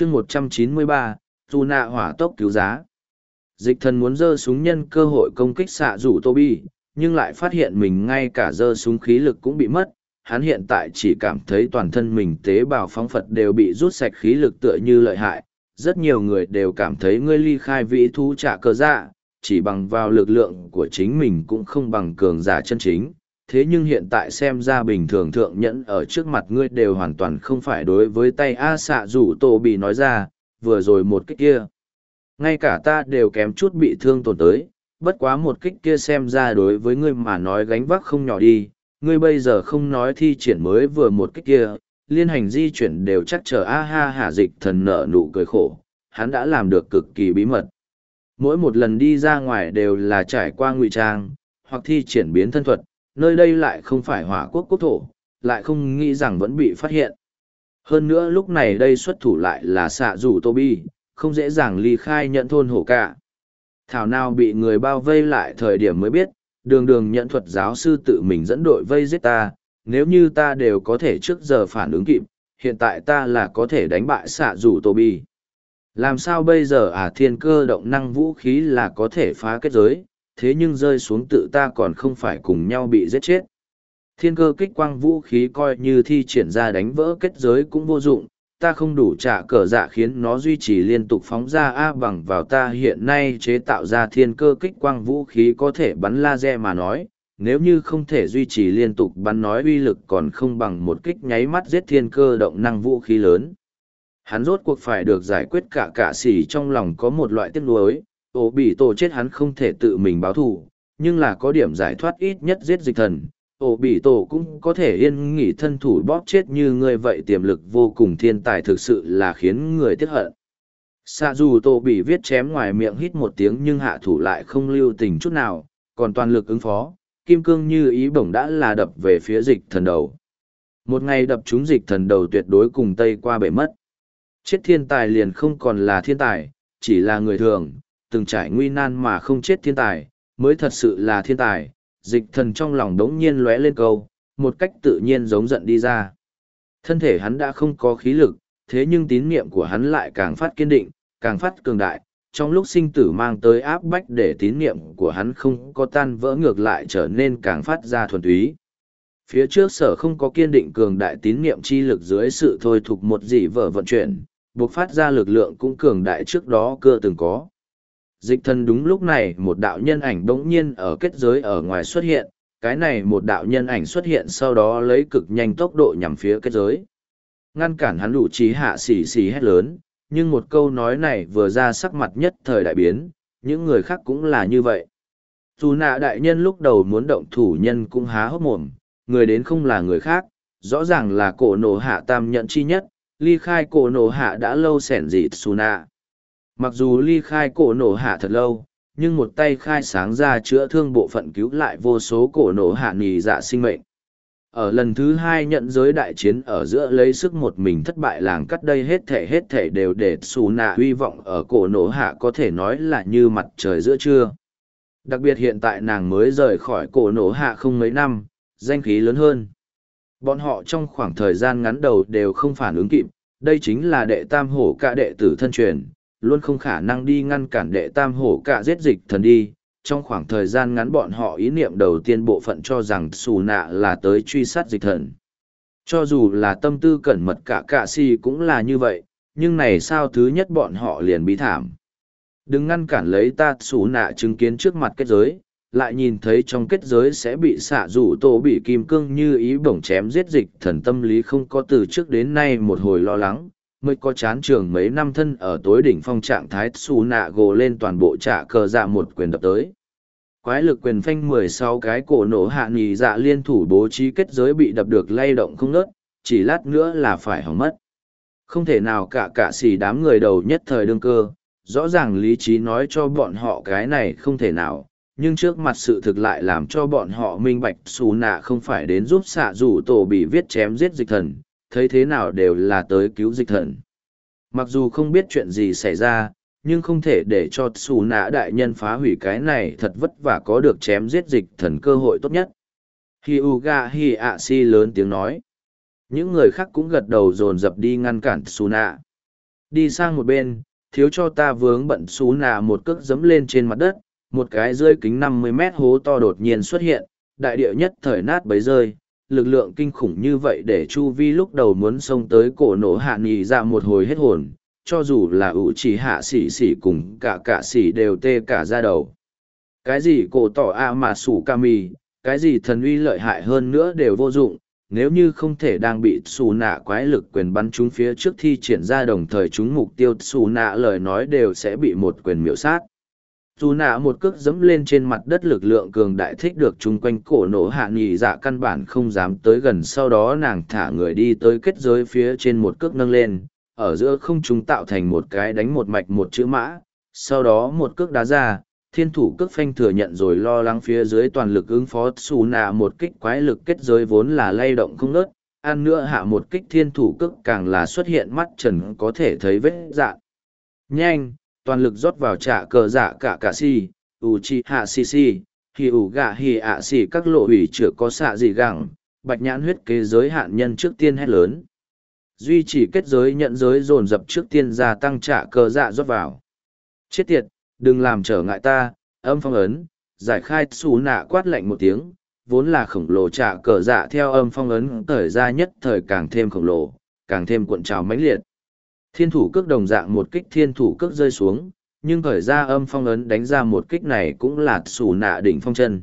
chương một trăm chín mươi ba, dù nạ hỏa tốc cứu giá. Dịch thần muốn giơ súng nhân cơ hội công kích xạ rủ tô bi nhưng lại phát hiện mình ngay cả giơ súng khí lực cũng bị mất. Hắn hiện tại chỉ cảm thấy toàn thân mình tế bào phóng phật đều bị rút sạch khí lực tựa như lợi hại. Rất nhiều người đều cảm thấy ngươi ly khai vĩ thú trả cơ dạ chỉ bằng vào lực lượng của chính mình cũng không bằng cường giả chân chính thế nhưng hiện tại xem ra bình thường thượng nhẫn ở trước mặt ngươi đều hoàn toàn không phải đối với tay a xạ rủ tổ bị nói ra, vừa rồi một kích kia. Ngay cả ta đều kém chút bị thương tổn tới, bất quá một kích kia xem ra đối với ngươi mà nói gánh vác không nhỏ đi. Ngươi bây giờ không nói thi triển mới vừa một kích kia, liên hành di chuyển đều chắc chờ a ha hạ dịch thần nợ nụ cười khổ, hắn đã làm được cực kỳ bí mật. Mỗi một lần đi ra ngoài đều là trải qua ngụy trang, hoặc thi triển biến thân thuật nơi đây lại không phải hỏa quốc quốc thổ, lại không nghĩ rằng vẫn bị phát hiện. Hơn nữa lúc này đây xuất thủ lại là xạ rủ tô bi không dễ dàng ly khai nhận thôn hổ cả. Thảo nào bị người bao vây lại thời điểm mới biết, đường đường nhận thuật giáo sư tự mình dẫn đội vây giết ta, nếu như ta đều có thể trước giờ phản ứng kịp, hiện tại ta là có thể đánh bại xạ rủ tô bi làm sao bây giờ à thiên cơ động năng vũ khí là có thể phá kết giới thế nhưng rơi xuống tự ta còn không phải cùng nhau bị giết chết. Thiên cơ kích quang vũ khí coi như thi triển ra đánh vỡ kết giới cũng vô dụng, ta không đủ trả cờ dạ khiến nó duy trì liên tục phóng ra a bằng vào ta hiện nay chế tạo ra thiên cơ kích quang vũ khí có thể bắn laser mà nói, nếu như không thể duy trì liên tục bắn nói uy lực còn không bằng một kích nháy mắt giết thiên cơ động năng vũ khí lớn. Hắn rốt cuộc phải được giải quyết cả cả xỉ trong lòng có một loại tiếc nuối ổ bị tổ chết hắn không thể tự mình báo thù, nhưng là có điểm giải thoát ít nhất giết dịch thần. Ổ bị tổ cũng có thể yên nghỉ thân thủ bóp chết như ngươi vậy, tiềm lực vô cùng thiên tài thực sự là khiến người tiếc hận. Xạ dù tổ bị viết chém ngoài miệng hít một tiếng nhưng hạ thủ lại không lưu tình chút nào, còn toàn lực ứng phó. Kim cương như ý bổng đã là đập về phía dịch thần đầu. Một ngày đập trúng dịch thần đầu tuyệt đối cùng tây qua bể mất. Chết thiên tài liền không còn là thiên tài, chỉ là người thường từng trải nguy nan mà không chết thiên tài mới thật sự là thiên tài dịch thần trong lòng đống nhiên lóe lên câu, một cách tự nhiên giống giận đi ra. Thân thể hắn đã không có khí lực, thế nhưng tín niệm của hắn lại càng phát kiên định, càng phát cường đại, trong lúc sinh tử mang tới áp bách để tín niệm của hắn không có tan vỡ ngược lại trở nên càng phát ra thuần túy. Phía trước sở không có kiên định cường đại tín niệm chi lực dưới sự thôi thúc một dị vở vận chuyển, buộc phát ra lực lượng cũng cường đại trước đó cơ từng có dịch thần đúng lúc này một đạo nhân ảnh bỗng nhiên ở kết giới ở ngoài xuất hiện, cái này một đạo nhân ảnh xuất hiện sau đó lấy cực nhanh tốc độ nhằm phía kết giới. Ngăn cản hắn đủ trí hạ xì xì hét lớn, nhưng một câu nói này vừa ra sắc mặt nhất thời đại biến, những người khác cũng là như vậy. Dù nạ đại nhân lúc đầu muốn động thủ nhân cũng há hốc mồm, người đến không là người khác, rõ ràng là cổ nổ hạ tam nhận chi nhất, ly khai cổ nổ hạ đã lâu sẻn dị xù nạ. Mặc dù ly khai cổ nổ hạ thật lâu, nhưng một tay khai sáng ra chữa thương bộ phận cứu lại vô số cổ nổ hạ nì dạ sinh mệnh. Ở lần thứ hai nhận giới đại chiến ở giữa lấy sức một mình thất bại làng cắt đây hết thể hết thể đều để xù nạ hy vọng ở cổ nổ hạ có thể nói là như mặt trời giữa trưa. Đặc biệt hiện tại nàng mới rời khỏi cổ nổ hạ không mấy năm, danh khí lớn hơn. Bọn họ trong khoảng thời gian ngắn đầu đều không phản ứng kịp, đây chính là đệ tam hổ ca đệ tử thân truyền, luôn không khả năng đi ngăn cản đệ tam hổ cả giết dịch thần đi. Trong khoảng thời gian ngắn bọn họ ý niệm đầu tiên bộ phận cho rằng xù nạ là tới truy sát dịch thần. Cho dù là tâm tư cẩn mật cả cả si cũng là như vậy, nhưng này sao thứ nhất bọn họ liền bí thảm. Đừng ngăn cản lấy ta xù nạ chứng kiến trước mặt kết giới, lại nhìn thấy trong kết giới sẽ bị xạ rủ tổ bị kim cương như ý bổng chém giết dịch thần tâm lý không có từ trước đến nay một hồi lo lắng, mới có chán trường mấy năm thân ở tối đỉnh phong trạng thái xù nạ gồ lên toàn bộ trả cờ dạ một quyền đập tới. Quái lực quyền phanh mười sáu cái cổ nổ hạ nghỉ dạ liên thủ bố trí kết giới bị đập được lay động không nớt chỉ lát nữa là phải hỏng mất. Không thể nào cả cả xì đám người đầu nhất thời đương cơ, rõ ràng lý trí nói cho bọn họ cái này không thể nào, nhưng trước mặt sự thực lại làm cho bọn họ minh bạch xù nạ không phải đến giúp xạ rủ tổ bị viết chém giết dịch thần thấy thế nào đều là tới cứu dịch thần. Mặc dù không biết chuyện gì xảy ra, nhưng không thể để cho xù nã đại nhân phá hủy cái này thật vất vả có được chém giết dịch thần cơ hội tốt nhất. Hi Uga Hi ạ si lớn tiếng nói. Những người khác cũng gật đầu dồn dập đi ngăn cản xù nạ. Đi sang một bên, thiếu cho ta vướng bận xú nạ một cước dẫm lên trên mặt đất, một cái rơi kính năm mươi mét hố to đột nhiên xuất hiện, đại địa nhất thời nát bấy rơi, lực lượng kinh khủng như vậy để Chu Vi lúc đầu muốn xông tới cổ nổ hạ nghỉ ra một hồi hết hồn, cho dù là ủ chỉ hạ xỉ xỉ cùng cả cả xỉ đều tê cả ra đầu. Cái gì cổ tỏ a mà sủ ca mi cái gì thần uy lợi hại hơn nữa đều vô dụng, nếu như không thể đang bị xù nạ quái lực quyền bắn chúng phía trước thi triển ra đồng thời chúng mục tiêu xù nạ lời nói đều sẽ bị một quyền miễu sát dù nạ một cước dẫm lên trên mặt đất lực lượng cường đại thích được chung quanh cổ nổ hạ nghỉ dạ căn bản không dám tới gần sau đó nàng thả người đi tới kết giới phía trên một cước nâng lên, ở giữa không chúng tạo thành một cái đánh một mạch một chữ mã, sau đó một cước đá ra, thiên thủ cước phanh thừa nhận rồi lo lắng phía dưới toàn lực ứng phó xù nạ một kích quái lực kết giới vốn là lay động không nớt ăn nữa hạ một kích thiên thủ cước càng là xuất hiện mắt trần có thể thấy vết dạn nhanh! Toàn lực rót vào trạ cờ dạ cả cả si u chi hạ si si hi ủ gạ hi ạ xì các lộ ủy chữa có xạ gì gẳng, bạch nhãn huyết kế giới hạn nhân trước tiên hét lớn. Duy chỉ kết giới nhận giới dồn dập trước tiên gia tăng trạ cờ dạ rót vào. Chết tiệt, đừng làm trở ngại ta, âm phong ấn, giải khai xù nạ quát lạnh một tiếng, vốn là khổng lồ trạ cờ dạ theo âm phong ấn thời ra nhất thời càng thêm khổng lồ, càng thêm cuộn trào mãnh liệt. Thiên thủ cước đồng dạng một kích thiên thủ cước rơi xuống, nhưng khởi ra âm phong ấn đánh ra một kích này cũng là sủ nạ đỉnh phong chân.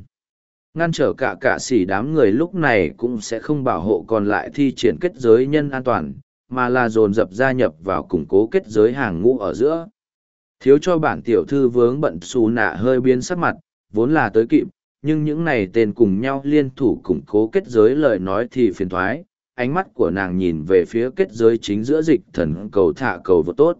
Ngăn trở cả cả sỉ đám người lúc này cũng sẽ không bảo hộ còn lại thi triển kết giới nhân an toàn, mà là dồn dập gia nhập vào củng cố kết giới hàng ngũ ở giữa. Thiếu cho bản tiểu thư vướng bận xù nạ hơi biến sắc mặt, vốn là tới kịp, nhưng những này tên cùng nhau liên thủ củng cố kết giới lời nói thì phiền thoái, ánh mắt của nàng nhìn về phía kết giới chính giữa dịch thần cầu thả cầu vô tốt.